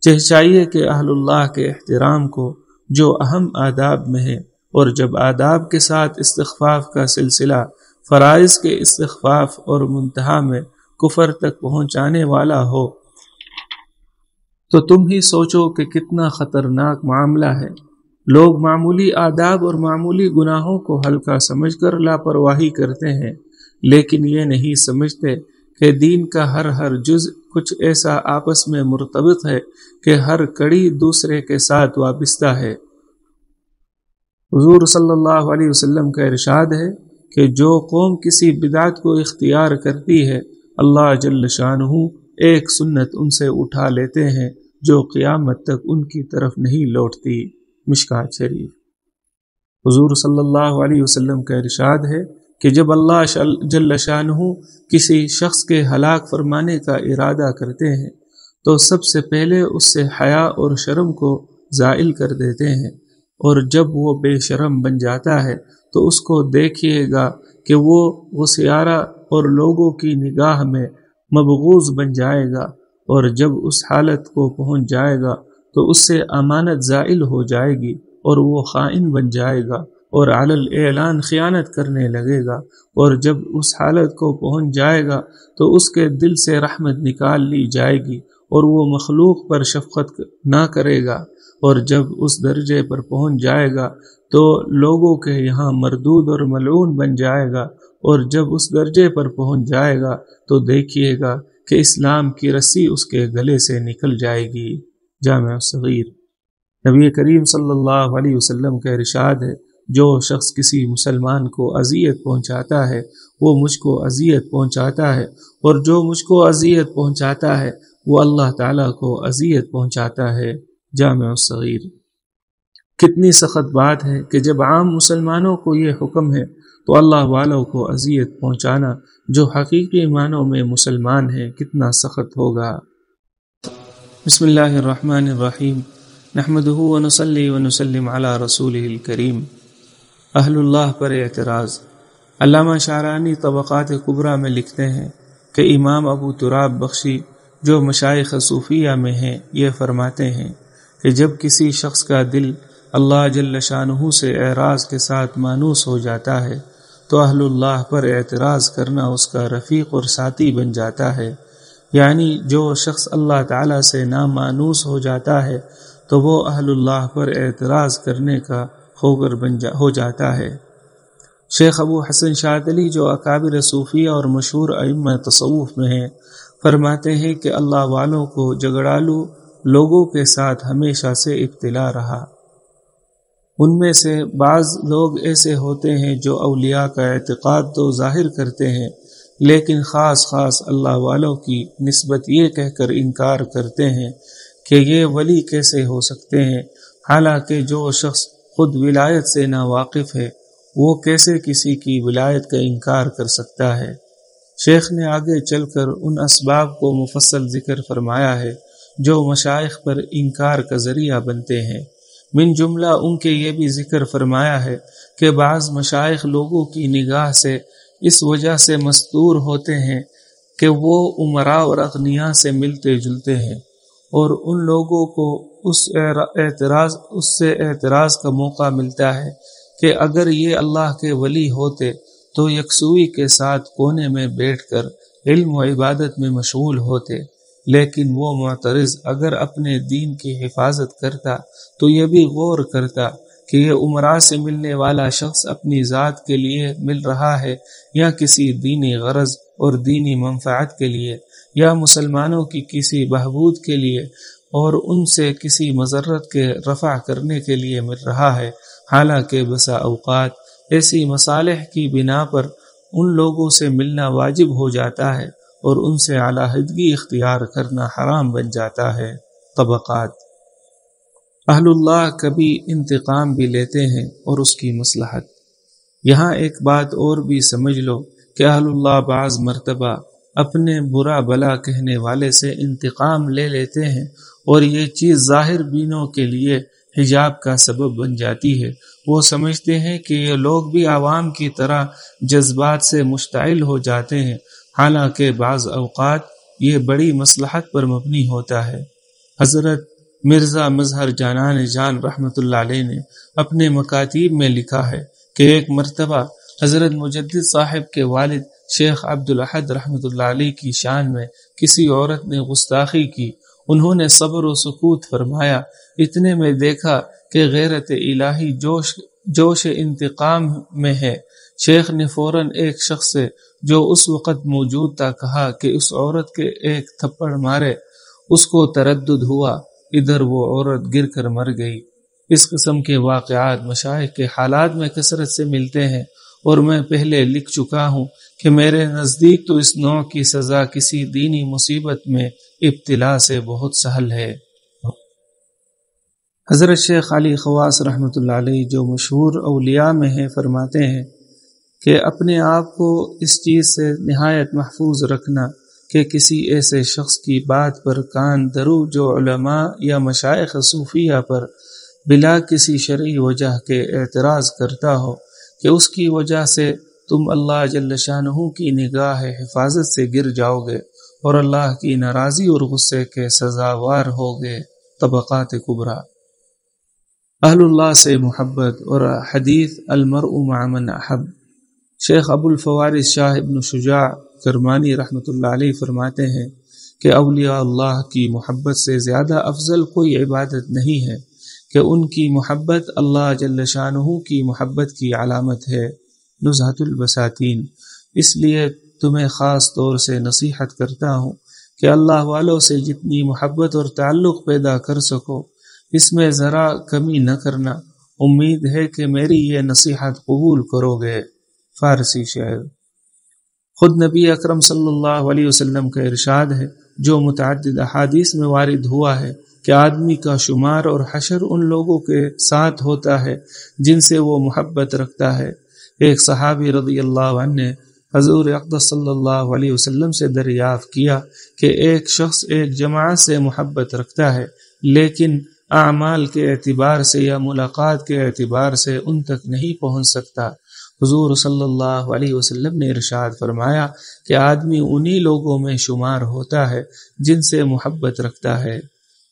چہچائیے کہ اہل اللہ کے احترام کو جو اہم آداب میں ہے اور جب آداب کے ساتھ استخفاف کا سلسلہ فرائض کے استخفاف اور منتہا میں کفر تک پہنچانے والا ہو۔ تو تم ہی سوچو کہ کتنا خطرناک معاملہ ہے۔ لوگ معمولی آداب اور معمولی گناہوں کو ہلکا سمجھ کر لاپرواہی کرتے ہیں، لیکن یہ نہیں سمجھتے کہ دین کا ہر ہر جز کچھ ایسا آپس میں مرتبط ہے کہ ہر کڑی دوسرے کے ساتھ وابستہ ہے۔ حضور صلی اللہ علیہ وسلم کا ارشاد ہے کہ جو قوم کسی بدعت کو اختیار کرتی ہے اللہ جل شان ایک سنت ان سے اٹھا لیتے ہیں جو قیامت تک ان کی طرف نہیں لوٹتی۔ مشکات شریف۔ حضور صلی اللہ علیہ وسلم کا ارشاد ہے کہ جب اللہ جل شان کسی شخص کے ہلاک فرمانے کا ارادہ کرتے ہیں، تو سب سے پہلے اس سے حیا اور شرم کو زائل کر دیتے ہیں۔ اور جب وہ بے شرم بن جاتا ہے، تو اس کو دیکھیے گا کہ وہ وہ سیارہ اور لوگوں کی نگاہ میں مبغوض بن جائے گا اور جب اس حالت کو پہنچ جائے گا تو اس سے امانت زائل ہو جائے گی اور وہ خائن بن جائے گا اور علل اعلان خیانت کرنے لگے گا اور جب اس حالت کو پہنچ جائے گا تو اس کے دل سے رحمت نکال لی جائے گی اور وہ مخلوق پر شفقت نہ کرے گا۔ اور جب اس درجے پر پہنچ جائے گا تو لوگوں کے یہاں مردود اور ملعون بن جائے گا اور جب اس درجے پر پہنچ جائے گا تو دیکھیے گا کہ اسلام کی رسی اس کے گلے سے نکل جائے گی۔ جامع صغیر نبی کریم صلی اللہ علیہ وسلم کا ارشاد ہے، جو شخص کسی مسلمان کو اذیت پہنچاتا ہے، وہ مجھ کو اذیت پہنچاتا ہے اور جو مجھ کو اذیت پہنچاتا ہے، وہ اللہ تعالیٰ کو اذیت پہنچاتا ہے۔ جامع صغیر کتنی سخت بات ہے کہ جب عام مسلمانوں کو یہ حکم ہے تو اللہ والوں کو اذیت پہنچانا، جو حقیقی معنوں میں مسلمان ہے کتنا سخت ہوگا۔ بسم اللہ الرحمن الرحیم۔ نحمده ونصلي ونسلم على رسوله الكريم اہل اللہ پر اعتراض۔ علامہ شارانی طبقات قبرہ میں لکھتے ہیں کہ امام ابو تراب بخشی، جو مشائق صوفیہ میں ہیں، یہ فرماتے ہیں کہ جب کسی شخص کا دل اللہ جل شاہ سے اعراض کے ساتھ مانوس ہو جاتا ہے، تو اہل اللہ پر اعتراض کرنا اس کا رفیق اور ساتھی بن جاتا ہے۔ یعنی جو شخص اللہ تعالیٰ سے نامانوس ہو جاتا ہے، تو وہ اہل اللہ پر اعتراض کرنے کا ہو کر بن جا، ہو جاتا ہے۔ شیخ ابو حسن شاہ علی جو اکابر صوفیہ اور مشہور ام تصوف میں ہیں، فرماتے ہیں کہ اللہ والوں کو جگڑالو لوگوں کے ساتھ ہمیشہ سے ابتلا رہا۔ ان میں سے بعض لوگ ایسے ہوتے ہیں جو اولیاء کا اعتقاد تو ظاہر کرتے ہیں، لیکن خاص خاص اللہ والوں کی نسبت یہ کہہ کر انکار کرتے ہیں کہ یہ ولی کیسے ہو سکتے ہیں۔ حالانکہ جو شخص خود ولایت سے نا واقف ہے، وہ کیسے کسی کی ولایت کا انکار کر سکتا ہے؟ شیخ نے آگے چل کر ان اسباب کو مفصل ذکر فرمایا ہے۔ جو مشائق پر انکار کا ذریعہ بنتے ہیں۔ من جملہ ان کے یہ بھی ذکر فرمایا ہے کہ بعض مشائق لوگوں کی نگاہ سے اس وجہ سے مستور ہوتے ہیں کہ وہ عمرا اور اغنیا سے ملتے جلتے ہیں اور ان لوگوں کو اس اعتراض، اس سے اعتراض کا موقع ملتا ہے کہ اگر یہ اللہ کے ولی ہوتے تو یکسوئی کے ساتھ کونے میں بیٹھ کر علم و عبادت میں مشغول ہوتے۔ لیکن وہ معترض اگر اپنے دین کی حفاظت کرتا تو یہ بھی غور کرتا کہ یہ عمرہ سے ملنے والا شخص اپنی ذات کے لیے مل رہا ہے یا کسی دینی غرض اور دینی منفعت کے لیے یا مسلمانوں کی کسی بہبود کے لیے اور ان سے کسی مذرت کے رفع کرنے کے لیے مل رہا ہے۔ حالانکہ بسا اوقات ایسی مصالح کی بنا پر ان لوگوں سے ملنا واجب ہو جاتا ہے۔ اور ان سے علیحدگی اختیار کرنا حرام بن جاتا ہے۔ طبقات اہل اللہ کبھی انتقام بھی لیتے ہیں اور اس کی مصلحت۔ یہاں ایک بات اور بھی سمجھ لو کہ اہل اللہ بعض مرتبہ اپنے برا بلا کہنے والے سے انتقام لے لیتے ہیں اور یہ چیز ظاہر بینوں کے لیے حجاب کا سبب بن جاتی ہے۔ وہ سمجھتے ہیں کہ یہ لوگ بھی عوام کی طرح جذبات سے مشتعل ہو جاتے ہیں۔ حالانکہ بعض اوقات یہ بڑی مصلحت پر مبنی ہوتا ہے۔ حضرت مرزا مظہر جانان جان رحمۃ اللہ علیہ نے اپنے مکاتیب میں لکھا ہے کہ ایک مرتبہ حضرت مجدد صاحب کے والد شیخ عبد الحد رحمۃ اللہ علیہ کی شان میں کسی عورت نے گستاخی کی۔ انہوں نے صبر و سکوت فرمایا۔ اتنے میں دیکھا کہ غیرت الہی جوش جوش انتقام میں ہے۔ شیخ نے فوراً ایک شخص سے جو اس وقت موجود تھا کہا کہ اس عورت کے ایک تھپڑ مارے، اس کو تردد ہوا، ادھر وہ عورت گر کر مر گئی۔ اس قسم کے واقعات مشاہد کے حالات میں کثرت سے ملتے ہیں اور میں پہلے لکھ چکا ہوں کہ میرے نزدیک تو اس نوع کی سزا کسی دینی مصیبت میں ابتلا سے بہت سہل ہے۔ حضرت شیخ علی خواص رحمۃ اللہ علیہ جو مشہور اولیاء میں ہیں، فرماتے ہیں کہ اپنے آپ کو اس چیز سے نہایت محفوظ رکھنا کہ کسی ایسے شخص کی بات پر کان درو جو علماء یا مشائق صوفیہ پر بلا کسی شرعی وجہ کے اعتراض کرتا ہو کہ اس کی وجہ سے تم اللہ جل شاہ کی نگاہ حفاظت سے گر جاؤ گے اور اللہ کی ناراضی اور غصے کے سزاوار ہو گے۔ طبقات کبرا۔ اہل اللہ سے محبت اور حدیث المر من احب۔ شیخ ابو الفوارث شاہ ابن شجاع کرمانی رحمۃ اللہ علیہ فرماتے ہیں کہ اولیاء اللہ کی محبت سے زیادہ افضل کوئی عبادت نہیں ہے کہ ان کی محبت اللہ جل شاہ کی محبت کی علامت ہے۔ نظہت البساتین اس لیے تمہیں خاص طور سے نصیحت کرتا ہوں کہ اللہ والوں سے جتنی محبت اور تعلق پیدا کر سکو، اس میں ذرا کمی نہ کرنا۔ امید ہے کہ میری یہ نصیحت قبول کرو گے۔ فارسی شعر خود نبی اکرم صلی اللہ علیہ وسلم کا ارشاد ہے، جو متعدد احادیث میں وارد ہوا ہے، کہ آدمی کا شمار اور حشر ان لوگوں کے ساتھ ہوتا ہے جن سے وہ محبت رکھتا ہے۔ ایک صحابی رضی اللہ عنہ نے حضور اقدس صلی اللہ علیہ وسلم سے دریافت کیا کہ ایک شخص ایک جماعت سے محبت رکھتا ہے، لیکن اعمال کے اعتبار سے یا ملاقات کے اعتبار سے ان تک نہیں پہنچ سکتا۔ حضور صلی اللہ علیہ وسلم نے ارشاد فرمایا کہ آدمی انہی لوگوں میں شمار ہوتا ہے جن سے محبت رکھتا ہے۔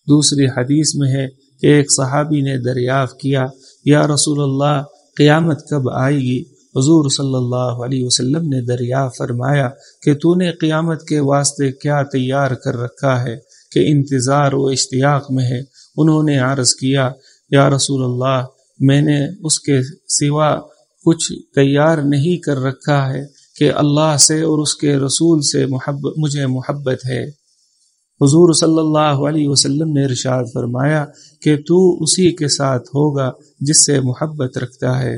دوسری حدیث میں ہے کہ ایک صحابی نے دریافت کیا، یا رسول اللہ، قیامت کب آئے گی؟ حضور صلی اللہ علیہ وسلم نے دریافت فرمایا کہ تو نے قیامت کے واسطے کیا تیار کر رکھا ہے کہ انتظار و اشتیاق میں ہے۔ انہوں نے عرض کیا، یا رسول اللہ، میں نے اس کے سوا کچھ تیار نہیں کر رکھا ہے کہ اللہ سے اور اس کے رسول سے محبت مجھے محبت ہے۔ حضور صلی اللہ علیہ وسلم نے ارشاد فرمایا کہ تو اسی کے ساتھ ہوگا جس سے محبت رکھتا ہے۔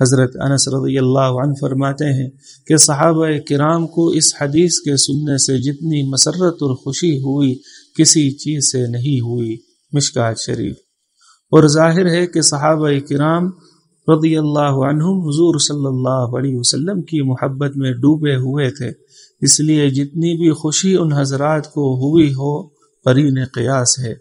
حضرت انس رضی اللہ عنہ فرماتے ہیں کہ صحابہ کرام کو اس حدیث کے سننے سے جتنی مسرت اور خوشی ہوئی کسی چیز سے نہیں ہوئی۔ مشکات شریف۔ اور ظاہر ہے کہ صحابہ کرام رضی اللہ عنہم حضور صلی اللہ علیہ وسلم کی محبت میں ڈوبے ہوئے تھے۔ اس لیے جتنی بھی خوشی ان حضرات کو ہوئی ہو قرین قیاس ہے۔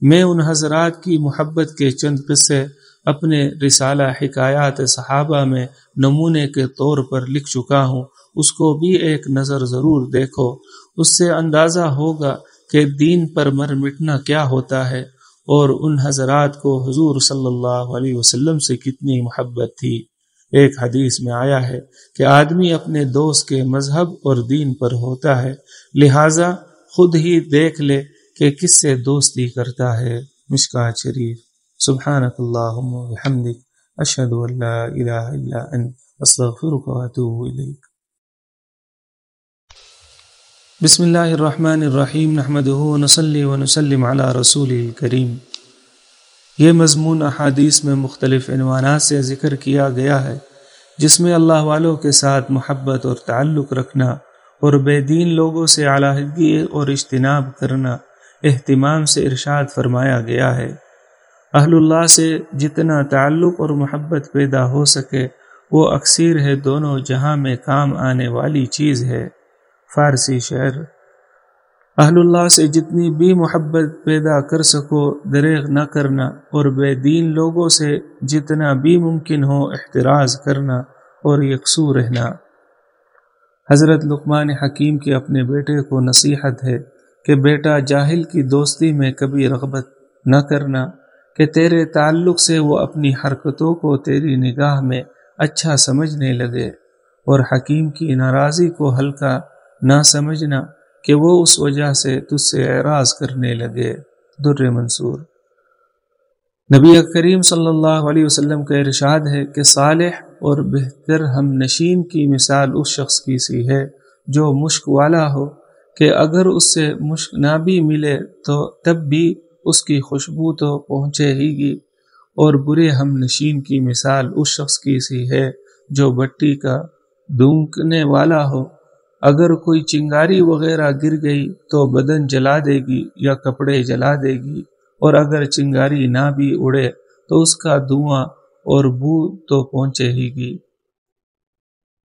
میں ان حضرات کی محبت کے چند قصے اپنے رسالہ حکایات صحابہ میں نمونے کے طور پر لکھ چکا ہوں۔ اس کو بھی ایک نظر ضرور دیکھو۔ اس سے اندازہ ہوگا کہ دین پر مر مٹنا کیا ہوتا ہے۔ اور ان حضرات کو حضور صلی اللہ علیہ وسلم سے کتنی محبت تھی۔ ایک حدیث میں آیا ہے کہ آدمی اپنے دوست کے مذہب اور دین پر ہوتا ہے، لہذا خود ہی دیکھ لے کہ کس سے دوستی کرتا ہے۔ مشکا شریف۔ سبحانک اللہم و اشہد اللہ الہ الا انت۔ استغفرک و اتوب الیک۔ بسم اللہ الرحمن الرحیم، نحمدہ و نصلی و نسلم علی رسول کریم یہ مضمون احادیث میں مختلف عنوانات سے ذکر کیا گیا ہے، جس میں اللہ والوں کے ساتھ محبت اور تعلق رکھنا اور بے دین لوگوں سے علیحدگی اور اجتناب کرنا اہتمام سے ارشاد فرمایا گیا ہے۔ اہل اللہ سے جتنا تعلق اور محبت پیدا ہو سکے، وہ اکثیر ہے دونوں جہاں میں کام آنے والی چیز ہے۔ فارسی شعر، اہل اللہ سے جتنی بھی محبت پیدا کر سکو، دریغ نہ کرنا، اور بے دین لوگوں سے جتنا بھی ممکن ہو احتراز کرنا اور یکسو رہنا۔ حضرت لقمان حکیم کے اپنے بیٹے کو نصیحت ہے کہ بیٹا جاہل کی دوستی میں کبھی رغبت نہ کرنا، کہ تیرے تعلق سے وہ اپنی حرکتوں کو تیری نگاہ میں اچھا سمجھنے لگے۔ اور حکیم کی ناراضی کو ہلکا نہ سمجھنا کہ وہ اس وجہ سے تجھ سے اعراض کرنے لگے، در منصور۔ نبی کریم صلی اللہ علیہ وسلم کا ارشاد ہے کہ صالح اور بہتر ہم نشین کی مثال اس شخص کی سی ہے جو مشک والا ہو کہ اگر اس سے مشک نہ بھی ملے تو تب بھی اس کی خوشبو تو پہنچے ہی گی۔ اور برے ہم نشین کی مثال اس شخص کی سی ہے جو بٹی کا دونکنے والا ہو۔ اگر کوئی چنگاری وغیرہ گر گئی تو بدن جلا دے گی یا کپڑے جلا دے گی، اور اگر چنگاری نہ بھی اڑے تو اس کا دھواں اور بو تو پہنچے ہی گی۔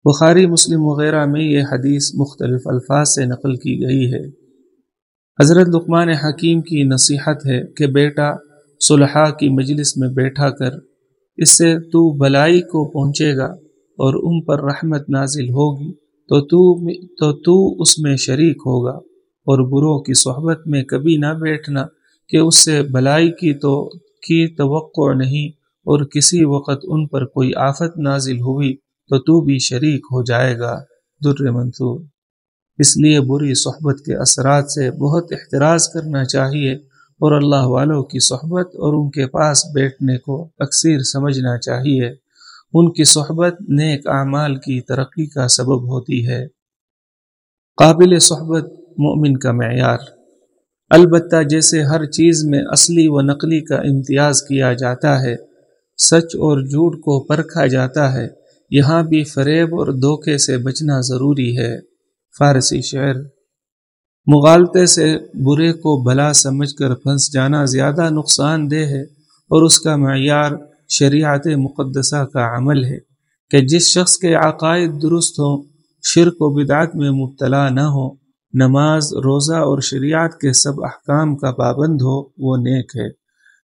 بخاری، مسلم وغیرہ میں یہ حدیث مختلف الفاظ سے نقل کی گئی ہے۔ حضرت لقمان حکیم کی نصیحت ہے کہ بیٹا صلحہ کی مجلس میں بیٹھا کر، اس سے تو بلائی کو پہنچے گا اور ان پر رحمت نازل ہوگی۔ تو تو تو تو اس میں شریک ہوگا اور بروں کی صحبت میں کبھی نہ بیٹھنا کہ اس سے بلائی کی تو کی توقع نہیں اور کسی وقت ان پر کوئی آفت نازل ہوئی تو تو بھی شریک ہو جائے گا۔ در منصور۔ اس لیے بری صحبت کے اثرات سے بہت احتراز کرنا چاہیے اور اللہ والوں کی صحبت اور ان کے پاس بیٹھنے کو اکثر سمجھنا چاہیے۔ ان کی صحبت نیک اعمال کی ترقی کا سبب ہوتی ہے۔ قابل صحبت مومن کا معیار۔ البتہ جیسے ہر چیز میں اصلی و نقلی کا امتیاز کیا جاتا ہے، سچ اور جھوٹ کو پرکھا جاتا ہے، یہاں بھی فریب اور دھوکے سے بچنا ضروری ہے۔ فارسی شعر۔ مغالطے سے برے کو بھلا سمجھ کر پھنس جانا زیادہ نقصان دہ ہے اور اس کا معیار شریعت مقدسہ کا عمل ہے کہ جس شخص کے عقائد درست ہوں، شرک و بدعت میں مبتلا نہ ہو نماز، روزہ اور شریعت کے سب احکام کا پابند ہو، وہ نیک ہے۔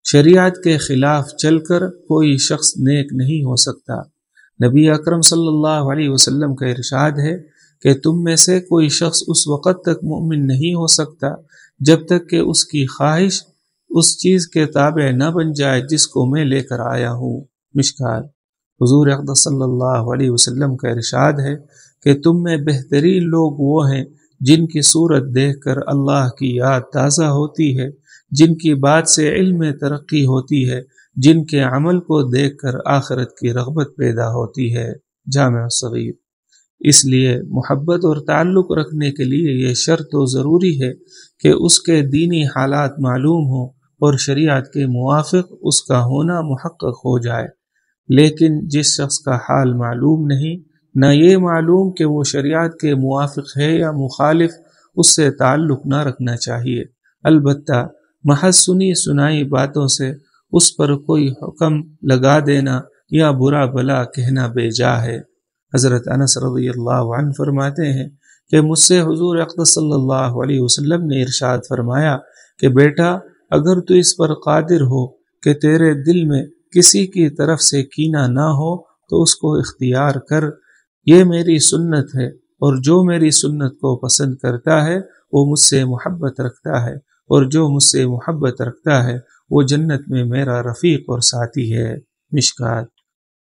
شریعت کے خلاف چل کر کوئی شخص نیک نہیں ہو سکتا۔ نبی اکرم صلی اللہ علیہ وسلم کا ارشاد ہے کہ تم میں سے کوئی شخص اس وقت تک مومن نہیں ہو سکتا جب تک کہ اس کی خواہش اس چیز کے تابع نہ بن جائے جس کو میں لے کر آیا ہوں۔ مشکال۔ حضور اقدس صلی اللہ علیہ وسلم کا ارشاد ہے کہ تم میں بہترین لوگ وہ ہیں جن کی صورت دیکھ کر اللہ کی یاد تازہ ہوتی ہے، جن کی بات سے علم ترقی ہوتی ہے، جن کے عمل کو دیکھ کر آخرت کی رغبت پیدا ہوتی ہے۔ جامع صغیر اس لیے محبت اور تعلق رکھنے کے لیے یہ شرط و ضروری ہے کہ اس کے دینی حالات معلوم ہوں۔ اور شریعت کے موافق اس کا ہونا محقق ہو جائے۔ لیکن جس شخص کا حال معلوم نہیں، نہ یہ معلوم کہ وہ شریعت کے موافق ہے یا مخالف، اس سے تعلق نہ رکھنا چاہیے۔ البتہ محض سنی سنائی باتوں سے اس پر کوئی حکم لگا دینا یا برا بلا کہنا بے جا ہے۔ حضرت انس رضی اللہ عنہ فرماتے ہیں کہ مجھ سے حضور اقدس صلی اللہ علیہ وسلم نے ارشاد فرمایا کہ بیٹا اگر تو اس پر قادر ہو کہ تیرے دل میں کسی کی طرف سے کینہ نہ ہو، تو اس کو اختیار کر۔ یہ میری سنت ہے اور جو میری سنت کو پسند کرتا ہے، وہ مجھ سے محبت رکھتا ہے۔ اور جو مجھ سے محبت رکھتا ہے، وہ جنت میں میرا رفیق اور ساتھی ہے۔ مشکات۔